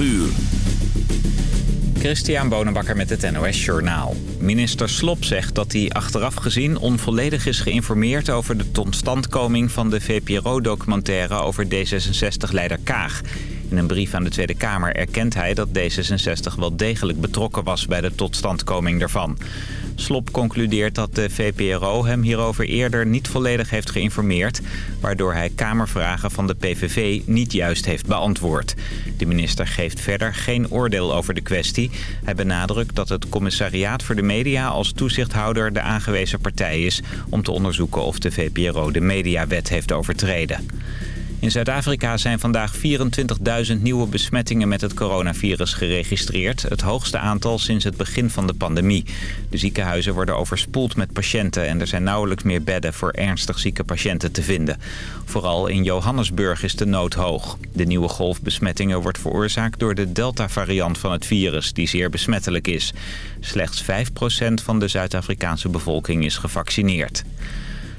uur. Christian Bonenbakker met het NOS Journaal. Minister Slop zegt dat hij achteraf gezien onvolledig is geïnformeerd... over de totstandkoming van de VPRO-documentaire over D66-leider Kaag. In een brief aan de Tweede Kamer erkent hij dat D66 wel degelijk betrokken was... bij de totstandkoming daarvan. Slop concludeert dat de VPRO hem hierover eerder niet volledig heeft geïnformeerd... waardoor hij Kamervragen van de PVV niet juist heeft beantwoord. De minister geeft verder geen oordeel over de kwestie. Hij benadrukt dat het commissariaat voor de media als toezichthouder de aangewezen partij is... om te onderzoeken of de VPRO de mediawet heeft overtreden. In Zuid-Afrika zijn vandaag 24.000 nieuwe besmettingen met het coronavirus geregistreerd. Het hoogste aantal sinds het begin van de pandemie. De ziekenhuizen worden overspoeld met patiënten... en er zijn nauwelijks meer bedden voor ernstig zieke patiënten te vinden. Vooral in Johannesburg is de nood hoog. De nieuwe golf besmettingen wordt veroorzaakt door de Delta-variant van het virus... die zeer besmettelijk is. Slechts 5% van de Zuid-Afrikaanse bevolking is gevaccineerd.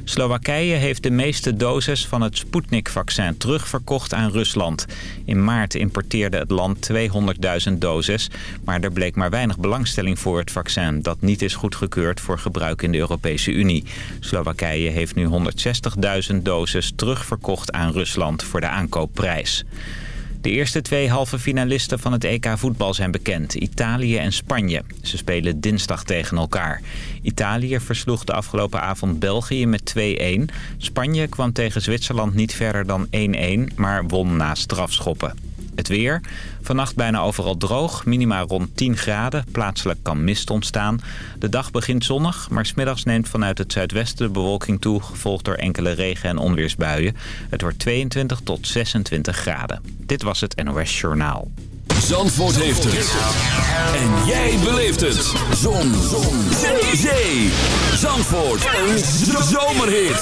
Slowakije heeft de meeste doses van het Sputnik-vaccin terugverkocht aan Rusland. In maart importeerde het land 200.000 doses, maar er bleek maar weinig belangstelling voor het vaccin... dat niet is goedgekeurd voor gebruik in de Europese Unie. Slowakije heeft nu 160.000 doses terugverkocht aan Rusland voor de aankoopprijs. De eerste twee halve finalisten van het EK voetbal zijn bekend. Italië en Spanje. Ze spelen dinsdag tegen elkaar. Italië versloeg de afgelopen avond België met 2-1. Spanje kwam tegen Zwitserland niet verder dan 1-1, maar won na strafschoppen. Het weer. Vannacht bijna overal droog. Minima rond 10 graden. Plaatselijk kan mist ontstaan. De dag begint zonnig, maar smiddags neemt vanuit het zuidwesten de bewolking toe... gevolgd door enkele regen- en onweersbuien. Het wordt 22 tot 26 graden. Dit was het NOS Journaal. Zandvoort heeft het. En jij beleeft het. Zon. Zon. Zee. Zandvoort. Een zomerhit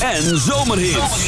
en zomerhits.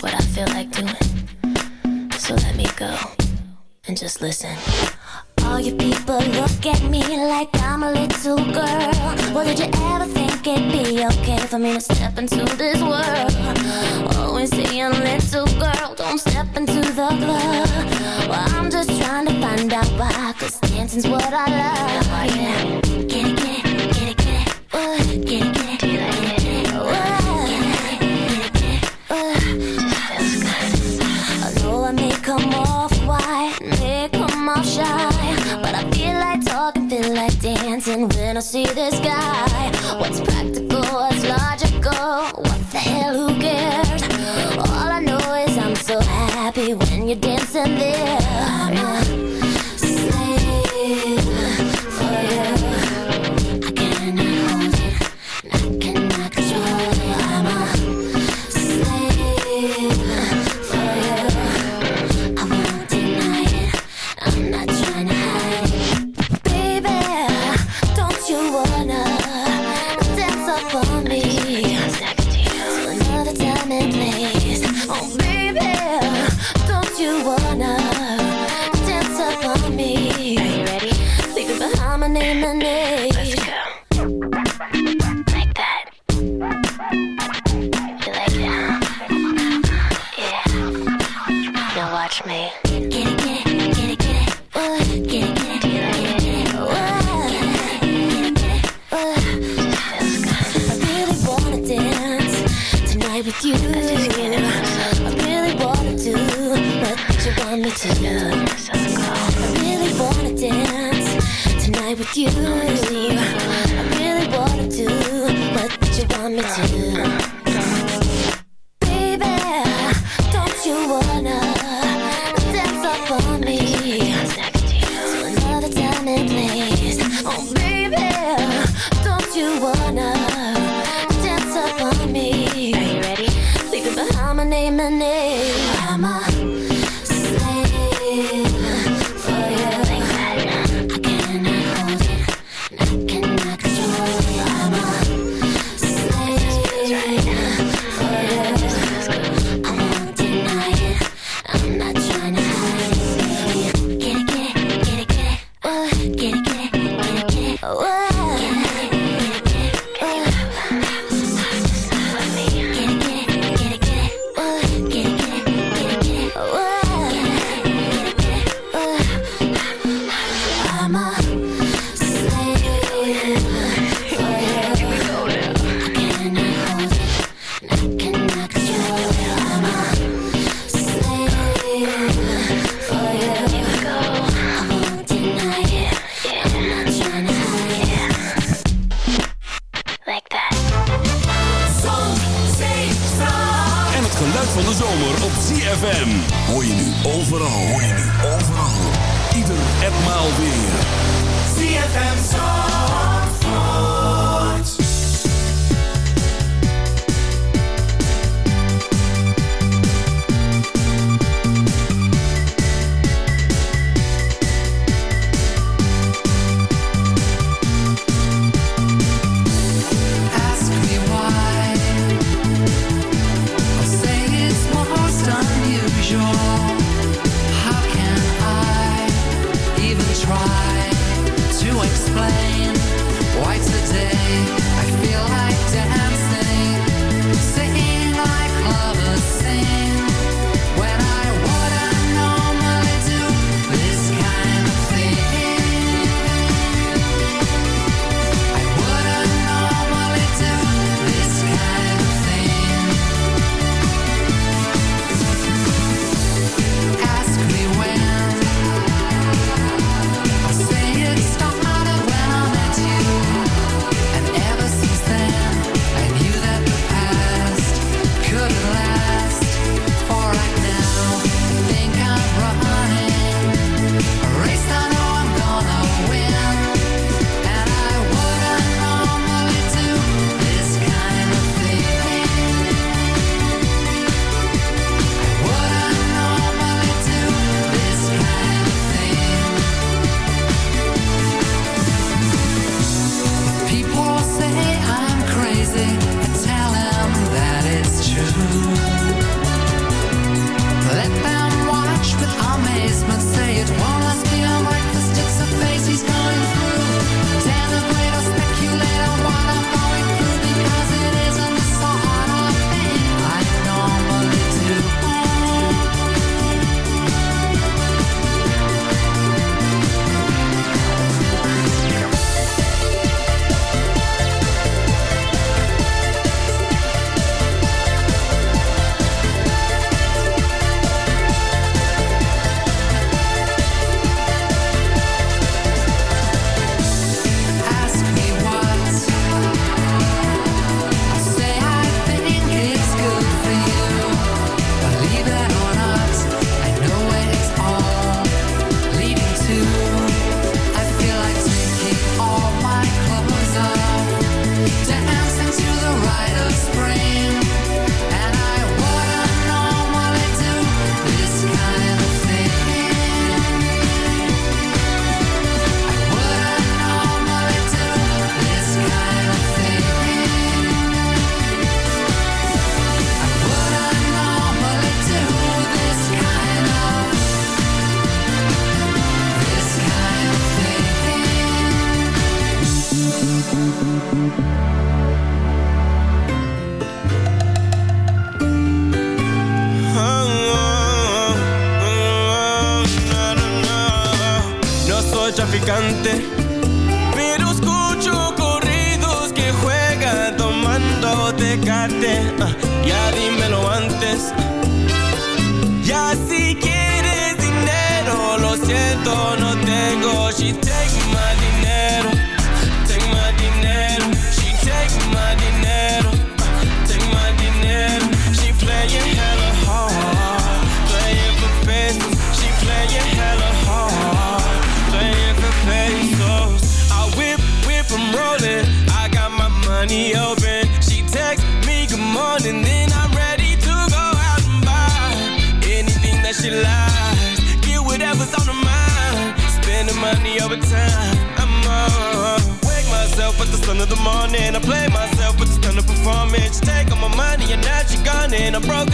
what I feel like doing. So let me go and just listen. All you people look at me like I'm a little girl. Well, did you ever think it'd be okay for me to step into this world? Always saying, little girl, don't step into the club. Well, I'm just trying to find out why, cause dancing's what I love. Yeah. Get it, get it, get it, get it. Get it. when I see this guy What's practice? you. explain why today I feel like death.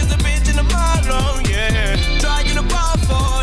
is a bitch in the bottom, yeah. Trying to ball for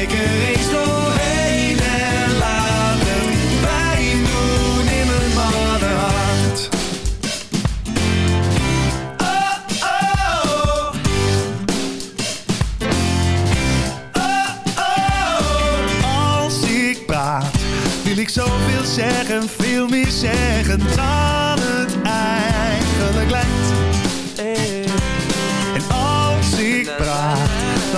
Prik er eens doorheen En het pijn doen in mijn mannenhart Oh, oh. Als ik praat, wil ik zoveel zeggen, veel meer zeggen dan het eigenlijk lijkt.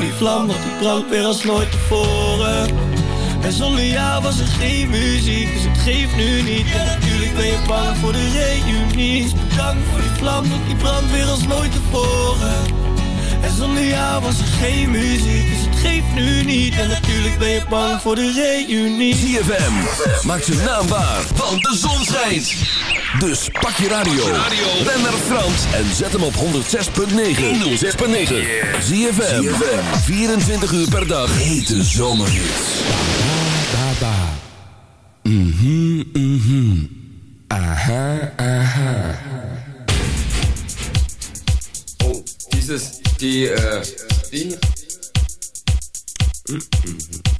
Die vlam, want die brandt weer als nooit tevoren. En zonder jou was er geen muziek, dus het geeft nu niet. En natuurlijk ben je bang voor de reunie. Dus bedankt voor die vlam, want die brandt weer als nooit tevoren. En zonder jou was er geen muziek, dus het geeft nu niet. En natuurlijk ben je bang voor de reunie. ZFM, maak naam waar, want de zon schijnt. Dus pak je radio, ren naar Frans en zet hem op 106.9. 106.9. ZFM, 24 uur per dag. Hete zomerhits. Ba, ba. Mhm, mhm. Aha, aha. Oh, dieses, die, äh, die. Kannst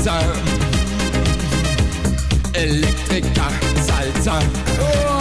Salsa. Elektriker, Salza. Oh.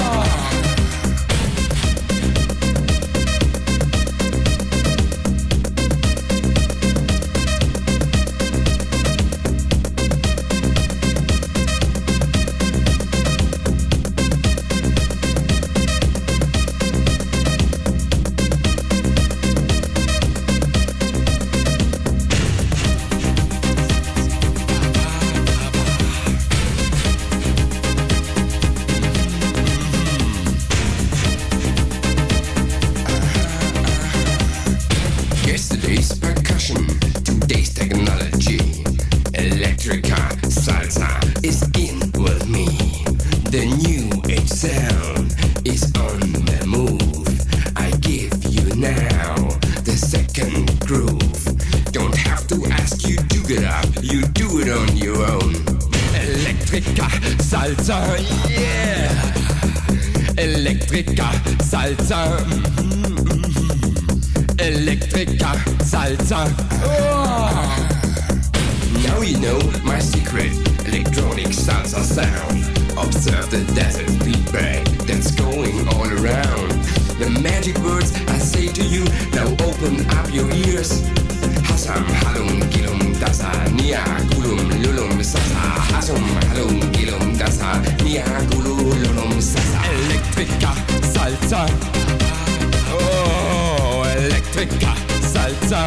Electrica salsa,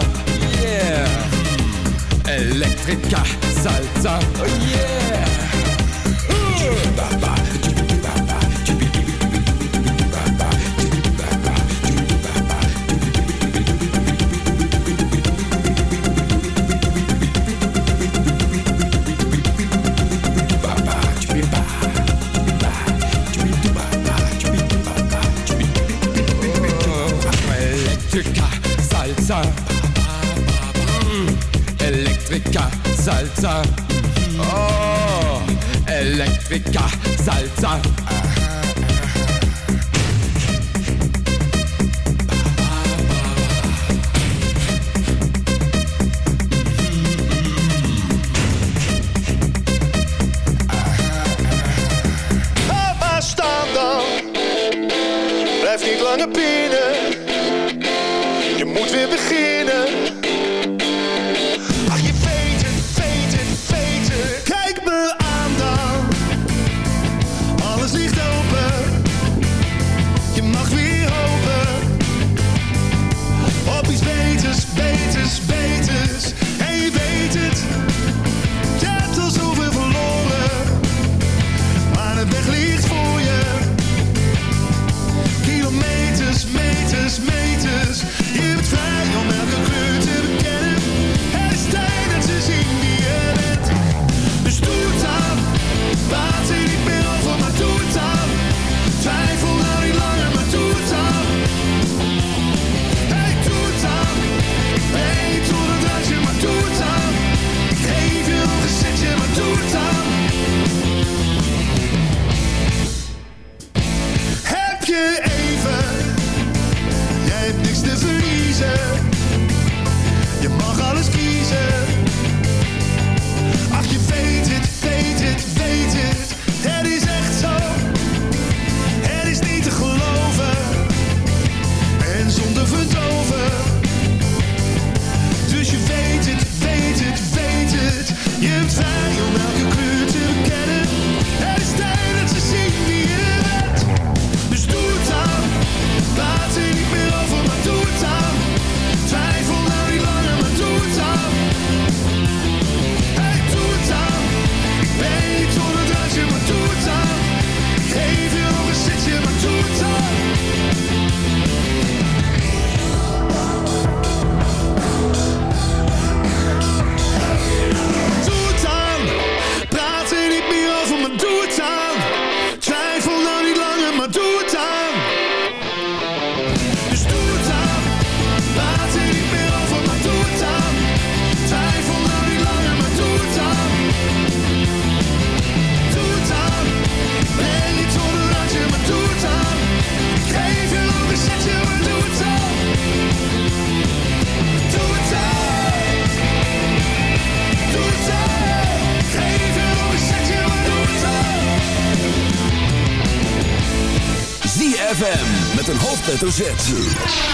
yeah. Electrica salsa, oh yeah. Uh. Salsa. Oh, Elektrika Salsa. Blijf niet langer pie.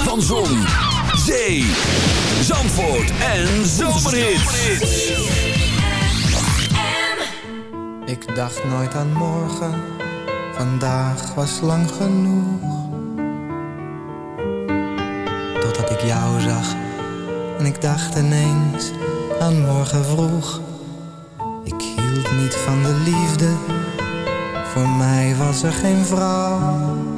Van Zon, Zee, Zandvoort en Zomerhits. Ik dacht nooit aan morgen, vandaag was lang genoeg. Totdat ik jou zag en ik dacht ineens aan morgen vroeg. Ik hield niet van de liefde, voor mij was er geen vrouw.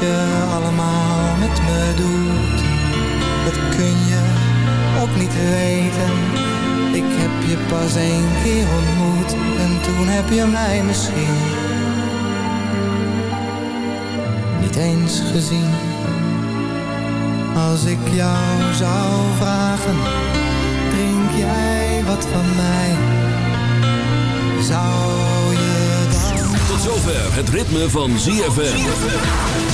Je allemaal met me doet. Dat kun je ook niet weten. Ik heb je pas één keer ontmoet en toen heb je mij misschien niet eens gezien. Als ik jou zou vragen, drink jij wat van mij? Zou je dan... Tot zover het ritme van ZFM.